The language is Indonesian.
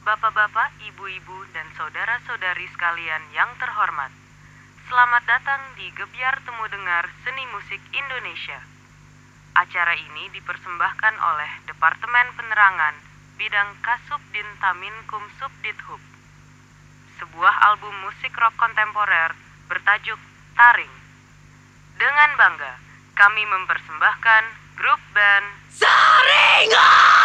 bapak-bapak, ibu-ibu, dan saudara-saudari sekalian yang terhormat. Selamat datang di Gebiar Temu Dengar Seni Musik Indonesia. Acara ini dipersembahkan oleh Departemen Penerangan Bidang Kasubdin Taminkum Subdithub. Sebuah album musik rock kontemporer bertajuk Taring. Dengan bangga, kami mempersembahkan grup band Saringan!